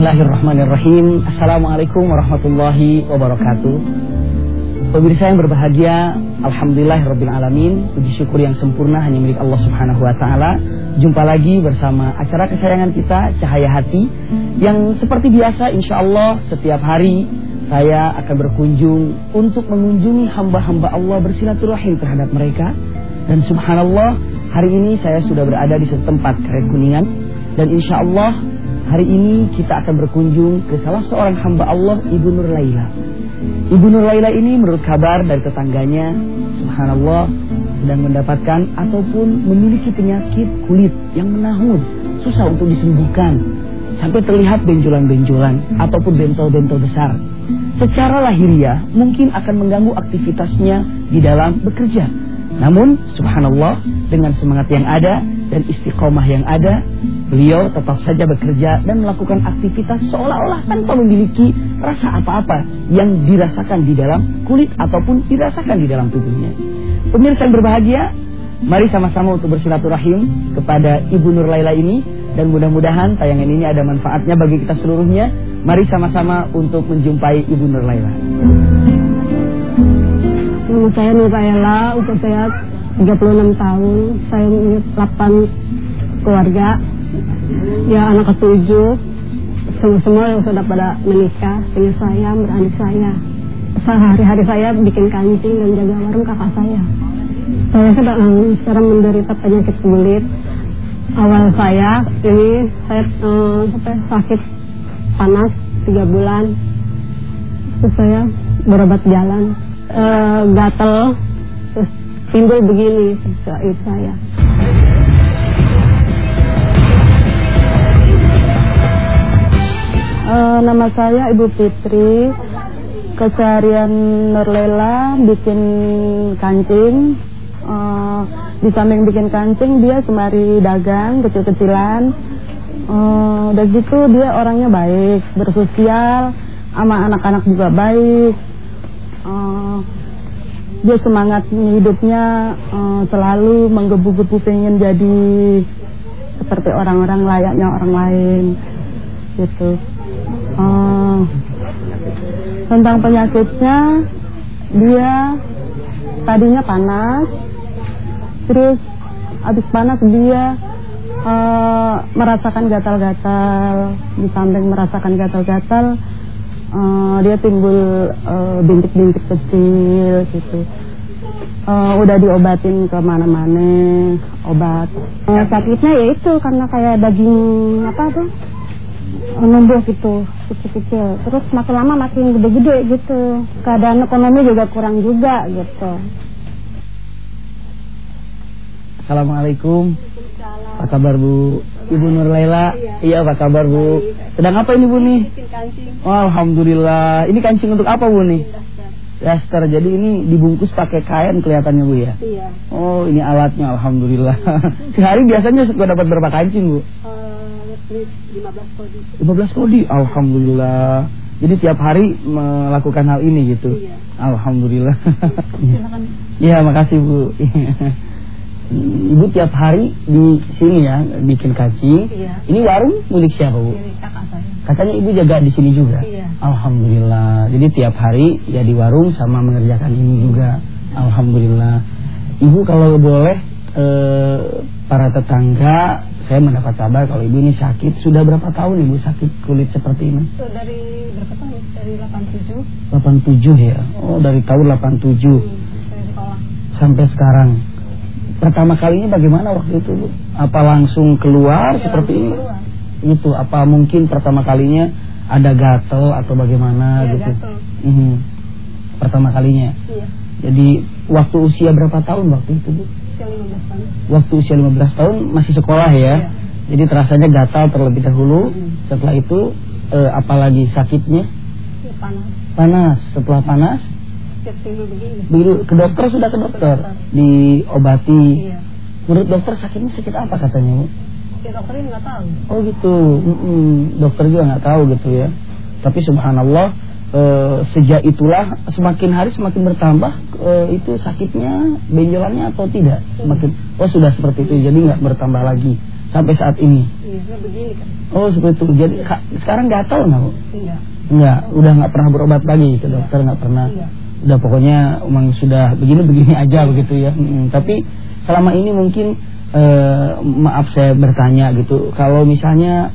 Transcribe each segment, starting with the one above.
Bismillahirrahmanirrahim. Assalamualaikum warahmatullahi wabarakatuh. Pemirsa yang berbahagia Alhamdulillahirrabbilalamin Puji syukur yang sempurna hanya milik Allah subhanahu wa ta'ala. Jumpa lagi bersama acara kesayangan kita Cahaya Hati Yang seperti biasa insya Allah setiap hari Saya akan berkunjung Untuk mengunjungi hamba-hamba Allah Bersilaturahim terhadap mereka. Dan subhanallah Hari ini saya sudah berada di setempat keren kuningan Dan insya Allah Hari ini kita akan berkunjung ke salah seorang hamba Allah Ibu Nur Laila. Ibu Nur Laila ini menurut kabar dari tetangganya, subhanallah sedang mendapatkan ataupun memiliki penyakit kulit yang menahun, susah untuk disembuhkan. Sampai terlihat benjolan-benjolan ataupun bentol-bentol besar. Secara lahiriah mungkin akan mengganggu aktivitasnya di dalam bekerja. Namun subhanallah dengan semangat yang ada dan istiqomah yang ada, beliau tetap saja bekerja dan melakukan aktivitas seolah-olah tanpa memiliki rasa apa-apa yang dirasakan di dalam kulit ataupun dirasakan di dalam tubuhnya. Pemirsa yang berbahagia, mari sama-sama untuk bersilaturahim kepada Ibu Nur Laila ini dan mudah-mudahan tayangan ini ada manfaatnya bagi kita seluruhnya. Mari sama-sama untuk menjumpai Ibu Nur Laila. Saya Nur Laila, umur saya 36 tahun, saya punya 8 keluarga, ya anak ketujuh, semua-semua yang sudah pada menikah, punya saya, beradik saya. Sehari-hari saya bikin kancing dan jaga warung kakak saya. Saya sedang sekarang menderita penyakit kulit. Awal saya ini saya um, sakit panas tiga bulan, terus saya berobat jalan, uh, gatel, terus timbul begini saya. Uh, nama saya Ibu Fitri. Keseharian Nurlela bikin kancing. Uh, di samping bikin kancing dia semari dagang kecil-kecilan. Uh, dan gitu dia orangnya baik, bersosial, sama anak-anak juga baik. Uh, dia semangat hidupnya uh, selalu menggebu-gebu pengen jadi seperti orang-orang layaknya orang lain gitu uh, tentang penyakitnya dia tadinya panas terus habis panas dia uh, merasakan gatal-gatal di samping merasakan gatal-gatal uh, dia timbul bintik-bintik uh, kecil gitu. Uh, udah diobatin ke mana-mana obat. Uh, sakitnya ya itu karena kayak daging apa tuh numbuh gitu kecil-kecil. Terus makin lama makin gede-gede gitu. Keadaan ekonomi juga kurang juga gitu. Assalamualaikum. Apa kabar Bu? Ibu Nur Laila. Iya. iya, apa kabar Bu? Sedang apa ini Bu nih? Oh, Alhamdulillah. Ini kancing untuk apa Bu nih? Daster. Jadi ini dibungkus pakai kain kelihatannya Bu ya? Iya. Oh, ini alatnya Alhamdulillah. Sehari biasanya suka dapat berapa kancing Bu? Uh, 15 kodi. 15 kodi, Alhamdulillah. Jadi tiap hari melakukan hal ini gitu. Iya. Alhamdulillah. Silakan. Iya, makasih Bu. Ibu tiap hari di sini ya bikin kaci. Iya. Ini warung milik siapa bu? Milik kakak saya. Katanya ibu jaga di sini juga. Iya. Alhamdulillah. Jadi tiap hari ya di warung sama mengerjakan ini juga. Alhamdulillah. Ibu kalau boleh eh, para tetangga saya mendapat kabar kalau ibu ini sakit. Sudah berapa tahun ibu sakit kulit seperti ini? Dari berapa tahun? Dari 87. 87 ya. Oh dari tahun 87. Hmm, Sampai sekarang pertama kalinya bagaimana waktu itu Bu? Apa langsung keluar ya, seperti ini? Keluar. Itu apa mungkin pertama kalinya ada gatel atau bagaimana ya, gitu? Mm -hmm. Pertama kalinya. Iya. Jadi waktu usia berapa tahun waktu itu Bu? Usia 15 tahun. Waktu usia 15 tahun masih sekolah ya. ya. Jadi terasanya gatal terlebih dahulu. Hmm. Setelah itu eh, apalagi sakitnya? Ya, panas. Panas. Setelah panas Begitu ke dokter sudah ke dokter, diobati. Iya. Menurut dokter sakitnya sakit apa katanya? Ya dokternya nggak tahu. Oh gitu, mm -mm. dokter juga nggak tahu gitu ya. Tapi subhanallah e, sejak itulah semakin hari semakin bertambah e, itu sakitnya benjolannya atau tidak? Semakin oh sudah seperti itu jadi nggak bertambah lagi sampai saat ini. Iya, begini kan. Oh seperti itu. Jadi ka- sekarang nggak tahu? Bu? Iya. Enggak, udah nggak pernah berobat lagi ke dokter nggak pernah. Iya. Udah pokoknya emang sudah begini-begini aja begitu ya. Mm, Tapi selama ini mungkin eh, maaf saya bertanya gitu. Kalau misalnya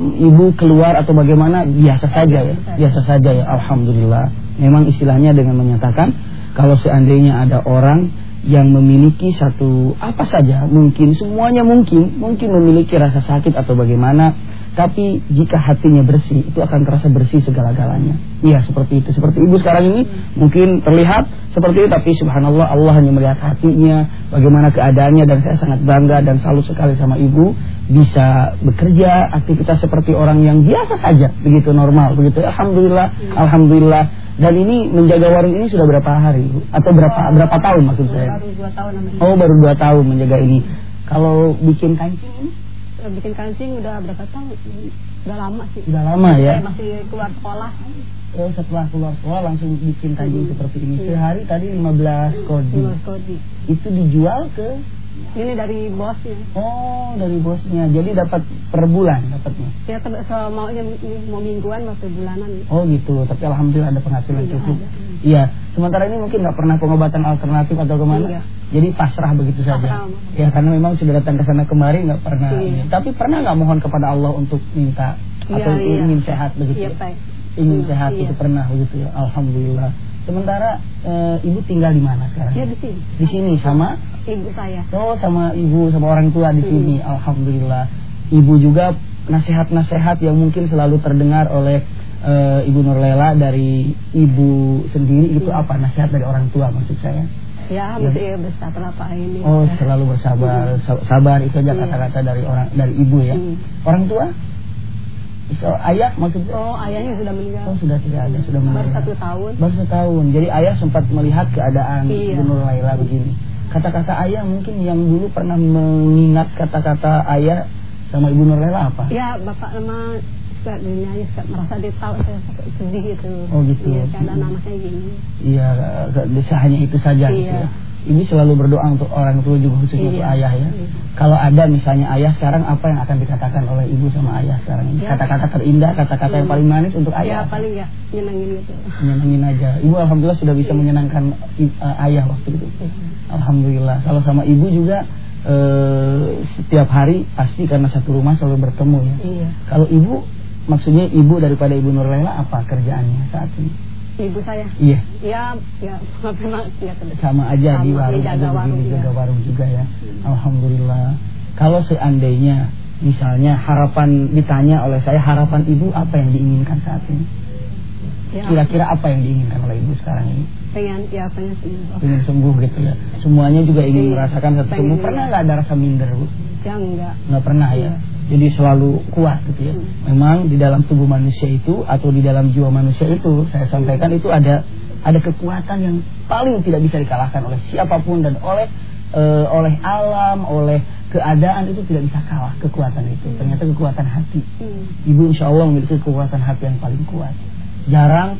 ibu keluar atau bagaimana biasa saja ya, biasa saja ya. Alhamdulillah. Memang istilahnya dengan menyatakan kalau seandainya ada orang yang memiliki satu apa saja mungkin semuanya mungkin mungkin memiliki rasa sakit atau bagaimana tapi jika hatinya bersih itu akan terasa bersih segala-galanya. Iya seperti itu. Seperti ibu sekarang ini mungkin terlihat seperti itu tapi subhanallah Allah hanya melihat hatinya bagaimana keadaannya dan saya sangat bangga dan salut sekali sama ibu bisa bekerja aktivitas seperti orang yang biasa saja begitu normal begitu. Alhamdulillah alhamdulillah. Dan ini menjaga warung ini sudah berapa hari atau berapa berapa tahun maksud saya? Baru dua tahun namanya. oh baru dua tahun menjaga ini. Kalau bikin kancing ini Bikin kancing udah berapa tahun? Udah lama sih. sudah lama ya Saya masih keluar sekolah. Oh, setelah keluar sekolah langsung bikin kancing seperti ini. Iya. Sehari tadi 15 kodi. Keluar kodi. Itu dijual ke Ini dari bosnya. oh dari bosnya. Jadi dapat per bulan dapatnya. Ya so, maunya mau mingguan mau bulanan. Oh gitu. Tapi alhamdulillah ada penghasilan Iya, cukup. Iya. Sementara ini mungkin nggak pernah pengobatan alternatif atau ke mana. Iya. Jadi pasrah begitu saja. Pasrah. Ya karena memang sudah datang ke sana kemari nggak pernah. Iya. Tapi pernah nggak mohon kepada Allah untuk minta Iya, atau iya. ingin sehat begitu? Iya, Pak. ingin Iya, sehat iya. itu pernah begitu ya. Alhamdulillah. Sementara eh, ibu tinggal di mana sekarang? Dia di sini. Di sini sama Ibu saya. oh sama ibu sama orang tua di Hmm. sini. Alhamdulillah. Ibu juga nasihat-nasihat yang mungkin selalu terdengar oleh eh, Ibu Nurlela dari ibu sendiri itu Hmm. apa nasihat dari orang tua maksud saya? Ya, mesti bersabar apa ini. Oh, selalu bersabar. Sa- Sabar itu aja Iya. kata-kata dari orang dari ibu ya. Hmm. Orang tua? So, ayah maksudnya? Oh, ayahnya sudah meninggal. Oh, sudah tidak ada, sudah Baru meninggal. satu tahun. Baru setahun. Jadi ayah sempat melihat keadaan Iya. Ibu Nur Laila begini. Kata-kata ayah mungkin yang dulu pernah mengingat kata-kata ayah sama Ibu Nur Laila apa? Ya, bapak nama suka nyanyi, suka merasa dia tahu saya sedih itu. Oh, gitu. Iya, keadaan anaknya gini. Iya, bisa hanya itu saja gitu Iya. ya. Ibu selalu berdoa untuk orang tua juga khususnya untuk Iya. ayah ya. Iya. Kalau ada misalnya ayah sekarang apa yang akan dikatakan oleh ibu sama ayah sekarang ini? Ya. Kata-kata terindah, kata-kata yang Hmm. paling manis untuk Ya, ayah. paling ya nyenengin gitu. Menyenangin aja. Ibu alhamdulillah sudah bisa menyenangkan i- eh, ayah waktu itu. Alhamdulillah. Kalau sama ibu juga eh, setiap hari pasti karena satu rumah selalu bertemu ya. Iya. Kalau ibu maksudnya ibu daripada ibu Nurlela apa kerjaannya saat ini? Ibu saya. Iya. Ya, ya, memang ya Sama aja di Sama, warung iya, aja jaga warung juga. jaga warung juga ya. Alhamdulillah. Kalau seandainya misalnya harapan ditanya oleh saya harapan ibu apa yang diinginkan saat ini? Ya, Kira-kira apa yang diinginkan oleh ibu sekarang ini? pengen ya pengen sembuh. ingin sembuh gitu ya. Semuanya juga ingin Iya, merasakan satu pengen sembuh. Pernah nggak ada rasa minder bu? Ya enggak. Nggak pernah ya. Iya. Jadi selalu kuat gitu ya. Hmm. Memang di dalam tubuh manusia itu atau di dalam jiwa manusia itu saya sampaikan itu ada ada kekuatan yang paling tidak bisa dikalahkan oleh siapa pun dan oleh eh, oleh alam, oleh keadaan itu tidak bisa kalah kekuatan itu. Ternyata kekuatan hati. Hmm. Ibu insya Allah memiliki kekuatan hati yang paling kuat. Jarang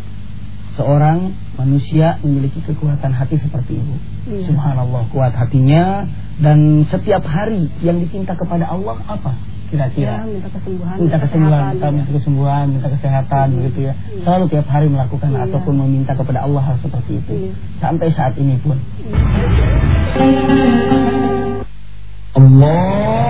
seorang manusia memiliki kekuatan hati seperti ibu. Ya. Subhanallah, kuat hatinya dan setiap hari yang dipinta kepada Allah apa? Kira-kira ya, minta kesembuhan, minta kesembuhan, minta, minta kesembuhan, minta kesehatan iya. begitu ya. ya. Selalu tiap hari melakukan ya. ataupun meminta kepada Allah hal seperti itu. Ya. Sampai saat ini pun. Ya. Allah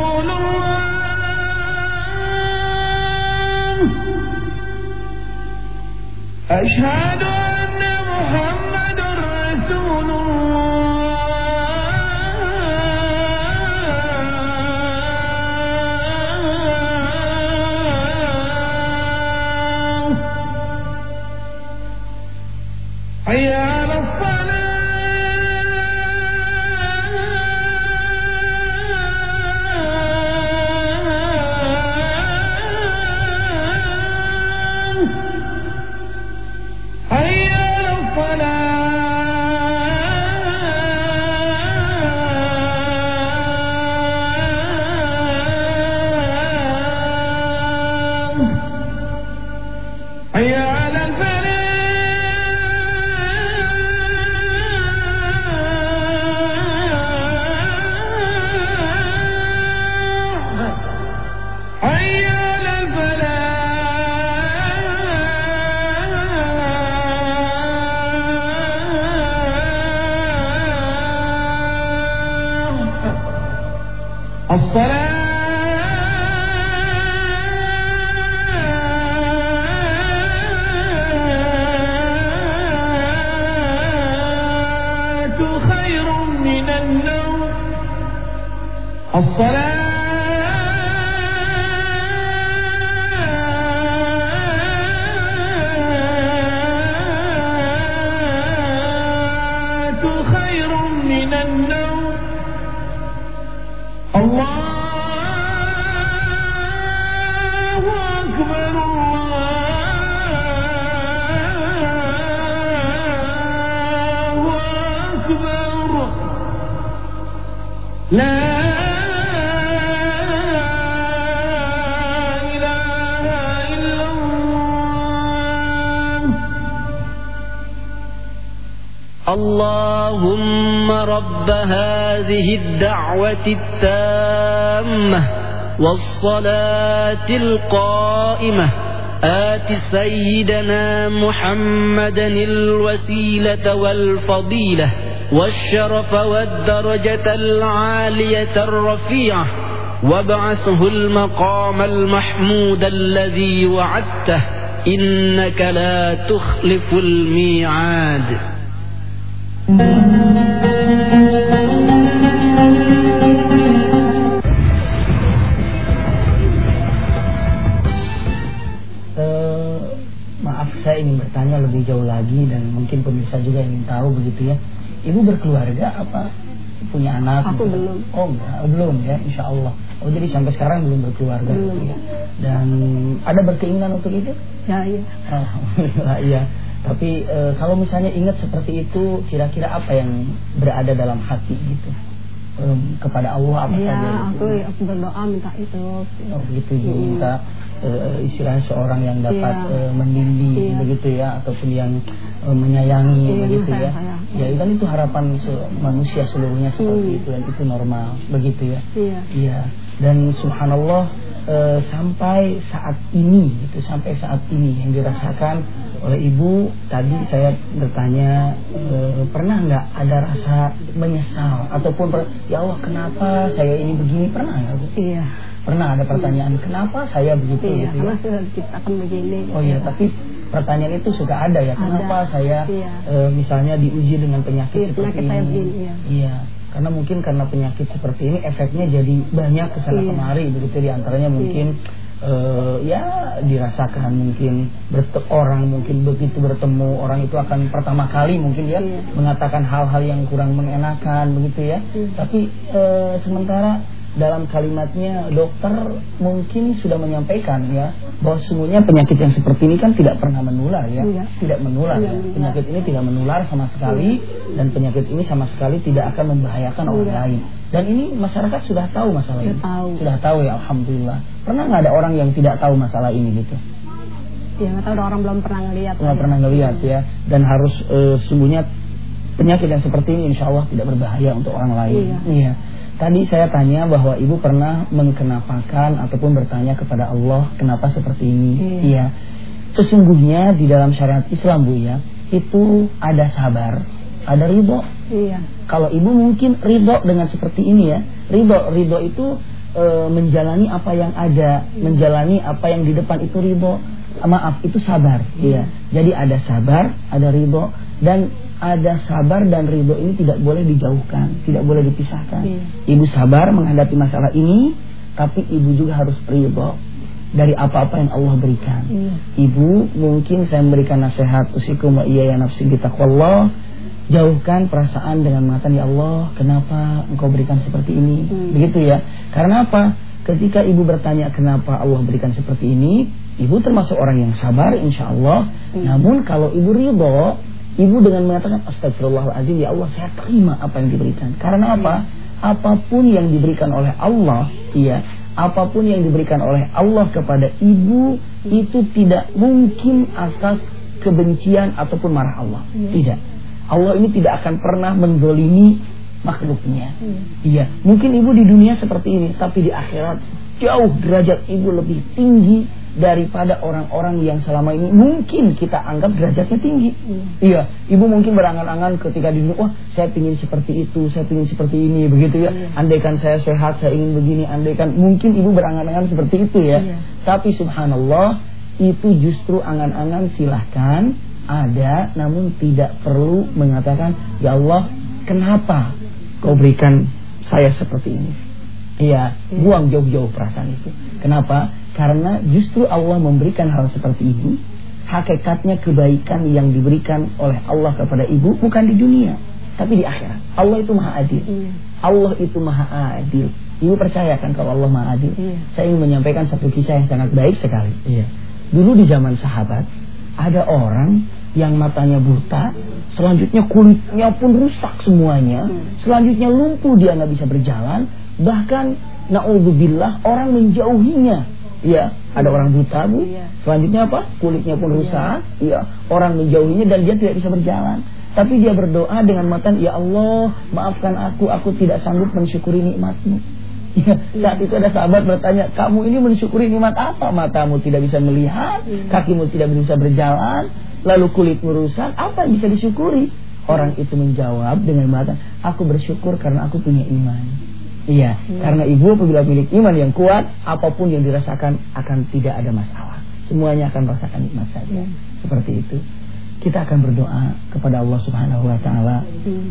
أشهد أن الصلاة اللهم رب هذه الدعوة التامة والصلاة القائمة. آت سيدنا محمدا الوسيلة والفضيلة والشرف والدرجة العالية الرفيعة. وابعثه المقام المحمود الذي وعدته. إنك لا تخلف الميعاد. Saya ingin bertanya lebih jauh lagi dan mungkin pemirsa juga ingin tahu begitu ya. Ibu berkeluarga apa punya anak? Aku gitu? belum. Oh enggak, oh, belum ya, insya Allah. Oh jadi sampai sekarang belum berkeluarga. Belum. gitu ya. Dan ada berkeinginan untuk itu? Ya, iya. Alhamdulillah iya. Tapi eh, kalau misalnya ingat seperti itu, kira-kira apa yang berada dalam hati gitu? Em, kepada Allah apa Iya, saja? gitu? aku aku berdoa minta itu. Oh begitu Ibu Mm. minta eh, istilahnya seorang yang dapat Iya. eh, membimbing Iya. begitu ya ataupun yang eh, menyayangi Iya, begitu ya. saya- saya. Ya kan itu harapan se- manusia seluruhnya seperti Hmm. itu dan itu normal begitu ya. Iya. Iya. Dan subhanallah eh, sampai saat ini gitu sampai saat ini yang dirasakan oleh ibu tadi saya bertanya eh, pernah nggak ada rasa menyesal ataupun ya Allah kenapa saya ini begini pernah nggak? Iya. Pernah ada pertanyaan kenapa saya begitu Iya, gitu ya? sudah diciptakan begini. Oh iya, tapi pertanyaan itu suka ada ya. Ada. Kenapa saya Iya. eh, misalnya diuji dengan penyakit Iya, seperti penyakit ini? saya begini, iya. Iya. Karena mungkin karena penyakit seperti ini efeknya jadi banyak ke sana Iya. kemari begitu di antaranya mungkin eh, ya dirasakan mungkin orang mungkin begitu bertemu orang itu akan pertama kali mungkin ya Iya. mengatakan hal-hal yang kurang mengenakan begitu ya. Iya. Tapi eh, sementara dalam kalimatnya dokter mungkin sudah menyampaikan ya bahwa sesungguhnya penyakit yang seperti ini kan tidak pernah menular ya Iya. tidak menular ya. menular. penyakit ini tidak menular sama sekali dan penyakit ini sama sekali tidak akan membahayakan orang Iya. lain dan ini masyarakat sudah tahu masalah Sudah ini tahu. sudah tahu ya alhamdulillah pernah nggak ada orang yang tidak tahu masalah ini gitu Ya nggak tahu ada orang belum pernah ngelihat. nggak pernah ngelihat ya dan harus eh, sesungguhnya penyakit yang seperti ini insya Allah tidak berbahaya untuk orang lain Iya. Tadi saya tanya bahwa ibu pernah mengkenapakan ataupun bertanya kepada Allah kenapa seperti ini? Iya. iya. Sesungguhnya di dalam syariat Islam bu ya itu ada sabar ada ridho. Iya. kalau ibu mungkin ridho dengan seperti ini ya ridho ridho itu e, menjalani apa yang ada menjalani apa yang di depan itu ridho. Maaf itu sabar iya. Jadi ada sabar ada ridho dan ada sabar dan ridho ini tidak boleh dijauhkan tidak boleh dipisahkan Iya. ibu sabar menghadapi masalah ini tapi ibu juga harus ridho dari apa-apa yang Allah berikan Iya. ibu mungkin saya memberikan nasihat usikum wa iya ya nafsi bitaqwallah jauhkan perasaan dengan mengatakan ya Allah kenapa engkau berikan seperti ini Hmm. begitu ya karena apa ketika ibu bertanya kenapa Allah berikan seperti ini ibu termasuk orang yang sabar insya Allah Hmm. namun kalau ibu ridho ibu dengan mengatakan astagfirullahaladzim ya Allah saya terima apa yang diberikan. Karena apa? Apa pun yang diberikan oleh Allah iya apa pun yang diberikan oleh Allah kepada ibu itu tidak mungkin atas kebencian ataupun marah Allah. Iya. tidak. Allah ini tidak akan pernah mendolimi makhluknya. Iya. Iya, mungkin ibu di dunia seperti ini, tapi di akhirat jauh derajat ibu lebih tinggi daripada orang-orang yang selama ini mungkin kita anggap derajatnya tinggi. Iya, ibu mungkin berangan-angan ketika di dunia, wah saya ingin seperti itu, saya ingin seperti ini, begitu ya. Andaikan saya sehat, saya ingin begini, andaikan mungkin ibu berangan-angan seperti itu ya. Iya. Tapi subhanallah, itu justru angan-angan silahkan ada, namun tidak perlu mengatakan, ya Allah, kenapa kau berikan saya seperti ini? Iya, buang jauh-jauh perasaan itu. Kenapa? Karena justru Allah memberikan hal seperti ini. Hakikatnya kebaikan yang diberikan oleh Allah kepada ibu bukan di dunia, tapi di akhirat. Allah itu maha adil. Iya. Allah itu maha adil. Ibu percaya kan kalau Allah maha adil? Iya. Saya ingin menyampaikan satu kisah yang sangat baik sekali. Dulu di zaman sahabat ada orang yang matanya buta, selanjutnya kulitnya pun rusak semuanya, Hmm. selanjutnya lumpuh dia nggak bisa berjalan, bahkan naudzubillah orang menjauhinya. Ya, ada orang buta bu. Iya. Selanjutnya apa? Kulitnya pun Iya. rusak. Ya, orang menjauhinya dan dia tidak bisa berjalan. Tapi dia berdoa dengan mata, ya Allah, maafkan aku, aku tidak sanggup mensyukuri nikmatmu. Ya, saat itu ada sahabat bertanya, kamu ini mensyukuri nikmat apa? Matamu tidak bisa melihat, Iya. kakimu tidak bisa berjalan, lalu kulitmu rusak, apa yang bisa disyukuri? Orang itu menjawab dengan mengatakan, aku bersyukur karena aku punya iman. Iya, karena ibu apabila milik iman yang kuat, apa pun yang dirasakan akan tidak ada masalah. Semuanya akan merasakan nikmat saja. Seperti itu. Kita akan berdoa kepada Allah Subhanahu wa taala.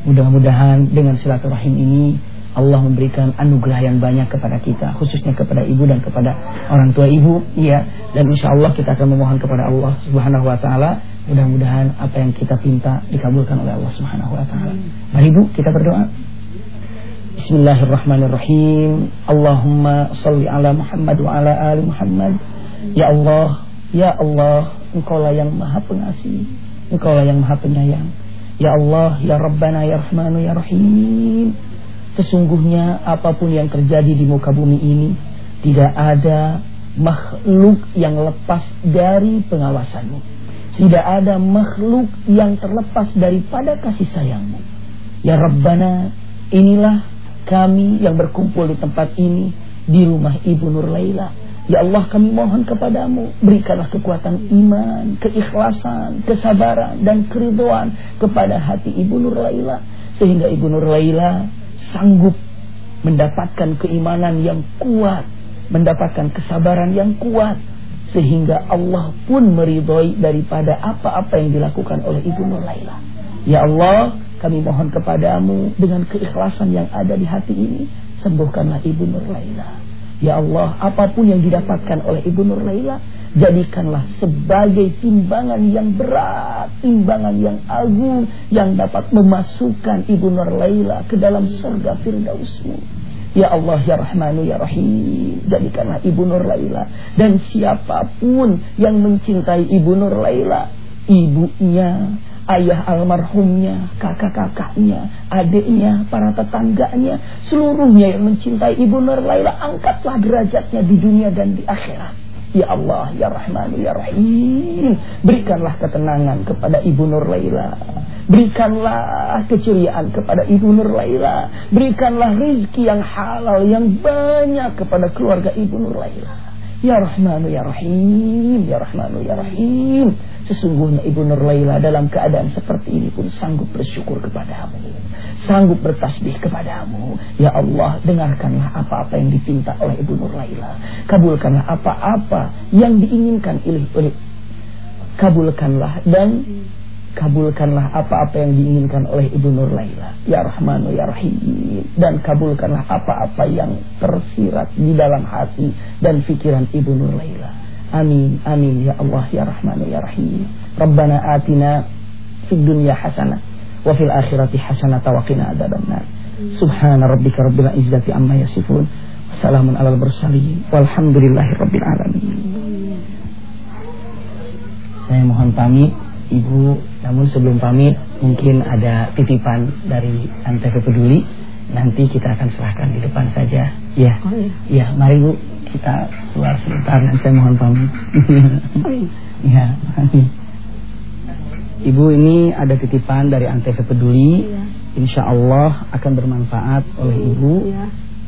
Mudah-mudahan dengan silaturahim ini Allah memberikan anugerah yang banyak kepada kita, khususnya kepada ibu dan kepada orang tua ibu. Iya, dan insya Allah kita akan memohon kepada Allah Subhanahu wa taala mudah-mudahan apa yang kita pinta dikabulkan oleh Allah Subhanahu wa taala. Mari ibu kita berdoa. Bismillahirrahmanirrahim. Allahumma salli ala Muhammad wa ala ali Muhammad. Ya Allah, ya Allah, Engkaulah yang Maha Pengasih, Engkaulah yang Maha Penyayang. Ya Allah, ya Rabbana, ya Rahmanu, ya Rahim. Sesungguhnya apa pun yang terjadi di muka bumi ini tidak ada makhluk yang lepas dari pengawasanmu. Tidak ada makhluk yang terlepas daripada kasih sayangmu. Ya Rabbana, inilah kami yang berkumpul di tempat ini di rumah Ibu Nur Laila. Ya Allah kami mohon kepadamu berikanlah kekuatan iman, keikhlasan, kesabaran dan keriduan kepada hati Ibu Nur Laila sehingga Ibu Nur Laila sanggup mendapatkan keimanan yang kuat, mendapatkan kesabaran yang kuat sehingga Allah pun meridhoi daripada apa-apa yang dilakukan oleh Ibu Nur Laila. Ya Allah, kami mohon kepadamu dengan keikhlasan yang ada di hati ini, sembuhkanlah Ibu Nur Laila. Ya Allah, apa pun yang didapatkan oleh Ibu Nur Laila, jadikanlah sebagai timbangan yang berat, timbangan yang agung yang dapat memasukkan Ibu Nur Laila ke dalam surga firdausmu. Ya Allah, Ya Rahmanu, Ya Rahim, jadikanlah Ibu Nur Laila dan siapa pun yang mencintai Ibu Nur Laila, ibunya, ayah almarhumnya, kakak-kakaknya, adiknya, para tetangganya, seluruhnya yang mencintai Ibu Nur Laila, angkatlah derajatnya di dunia dan di akhirat. Ya Allah, Ya Rahman, Ya Rahim, berikanlah ketenangan kepada Ibu Nur Laila. Berikanlah keceriaan kepada Ibu Nur Laila. Berikanlah rizki yang halal, yang banyak kepada keluarga Ibu Nur Laila. Ya Rahmanu Ya Rahim Ya Rahmanu Ya Rahim Sesungguhnya Ibu Nur Laila dalam keadaan seperti ini pun sanggup bersyukur kepadamu. Sanggup bertasbih kepadamu. Ya Allah dengarkanlah apa-apa yang dipinta oleh Ibu Nur Laila. Kabulkanlah apa-apa yang diinginkan oleh, kabulkanlah dan kabulkanlah apa-apa yang diinginkan oleh Ibu Nur Laila. Ya Rahmanu ya Rahim. Dan kabulkanlah apa-apa yang tersirat di dalam hati dan pikiran Ibu Nur Laila amin amin ya Allah ya Rahmanu ya Rahim Rabbana atina fid dunya hasanah wa fil akhirati hasanah wa qina adzabannar subhana rabbika rabbil izzati amma yasifun wassalamun alal mursalin walhamdulillahi rabbil alamin saya mohon pamit Ibu, namun sebelum pamit mungkin ada titipan dari Antv Peduli. Nanti kita akan serahkan di depan saja. Ya. Oh, iya. Ya, mari Bu, kita keluar sebentar dan saya mohon pamit. Iya. ya. Ibu ini ada titipan dari Antv Peduli. Iya. Insya Allah akan bermanfaat oleh Ibu Iya.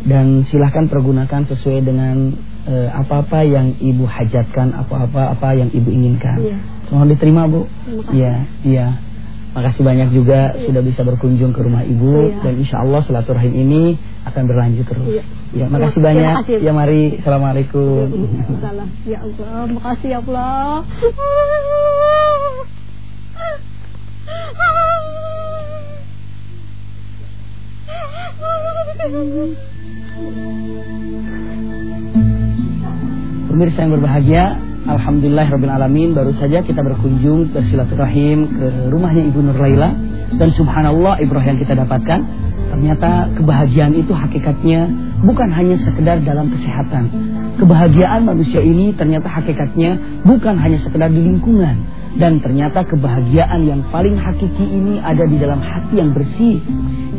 dan silahkan pergunakan sesuai dengan eh, apa-apa yang ibu hajatkan, apa-apa apa yang ibu inginkan. Iya. Mohon diterima bu. Iya, iya. Makasih banyak juga sudah bisa berkunjung ke rumah ibu Iya. dan insya Allah silaturahim ini akan berlanjut terus. Iya. Ya, makasih Terima banyak. kasih. Ya mari, assalamualaikum. Salah. Ya Allah, makasih ya Allah. Pemirsa yang berbahagia, Alhamdulillah Rabbil Alamin Baru saja kita berkunjung bersilaturahim ke rumahnya Ibu Nur Laila. Dan subhanallah Ibrahim yang kita dapatkan Ternyata kebahagiaan itu hakikatnya bukan hanya sekedar dalam kesehatan. Kebahagiaan manusia ini ternyata hakikatnya bukan hanya sekedar di lingkungan. Dan ternyata kebahagiaan yang paling hakiki ini ada di dalam hati yang bersih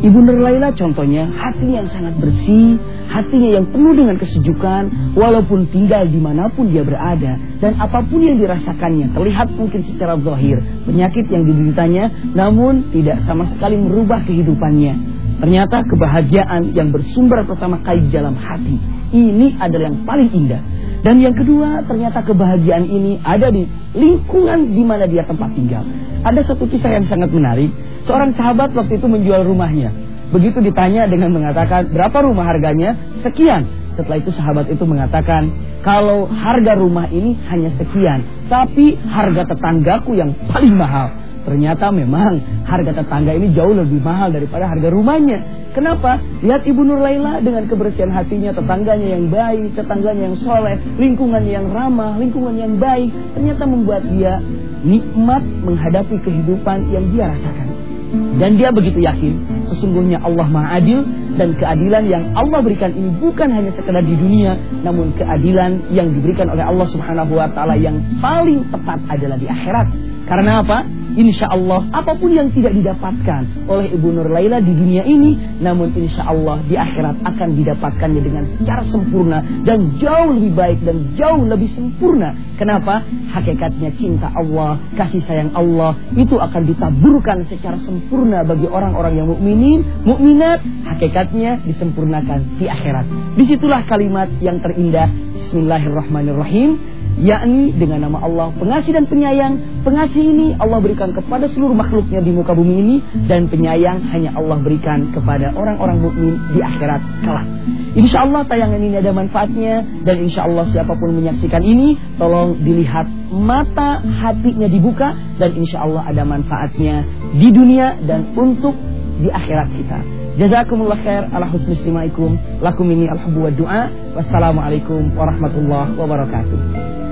Ibu Nur Laila contohnya hatinya yang sangat bersih, hatinya yang penuh dengan kesejukan, walaupun tinggal di mana pun dia berada dan apa pun yang dirasakannya terlihat mungkin secara zahir penyakit yang dideritanya, namun tidak sama sekali merubah kehidupannya. Ternyata kebahagiaan yang bersumber pertama kali di dalam hati ini adalah yang paling indah. Dan yang kedua, ternyata kebahagiaan ini ada di lingkungan di mana dia tempat tinggal. Ada satu kisah yang sangat menarik. Seorang sahabat waktu itu menjual rumahnya. Begitu ditanya dengan mengatakan, berapa rumah harganya? Sekian. Setelah itu sahabat itu mengatakan, kalau harga rumah ini hanya sekian. Tapi harga tetanggaku yang paling mahal. Ternyata memang harga tetangga ini jauh lebih mahal daripada harga rumahnya. Kenapa? Lihat Ibu Nur Laila dengan kebersihan hatinya, tetangganya yang baik, tetangganya yang soleh, lingkungannya yang ramah, lingkungan yang baik. Ternyata membuat dia nikmat menghadapi kehidupan yang dia rasakan. Dan dia begitu yakin sesungguhnya Allah Maha Adil dan keadilan yang Allah berikan ini bukan hanya sekedar di dunia namun keadilan yang diberikan oleh Allah Subhanahu wa taala yang paling tepat adalah di akhirat. Karena apa? Insya Allah apa pun yang tidak didapatkan oleh Ibu Nur Laila di dunia ini Namun insya Allah di akhirat akan didapatkannya dengan secara sempurna Dan jauh lebih baik dan jauh lebih sempurna. Kenapa? Hakikatnya cinta Allah, kasih sayang Allah Itu akan ditaburkan secara sempurna bagi orang-orang yang mukminin, mukminat. Hakikatnya disempurnakan di akhirat. Di situlah kalimat yang terindah. Bismillahirrahmanirrahim yakni dengan nama Allah pengasih dan penyayang. Pengasih ini Allah berikan kepada seluruh makhluknya di muka bumi ini dan penyayang hanya Allah berikan kepada orang-orang mukmin di akhirat kelak. Insya Allah tayangan ini ada manfaatnya dan insya Allah siapa pun menyaksikan ini tolong dilihat mata hatinya dibuka dan insya Allah ada manfaatnya di dunia dan untuk di akhirat kita. Jazakumullah khair ala husni istimaikum. Lakum ini al-hubbu wa du'a. Wassalamualaikum warahmatullahi wabarakatuh.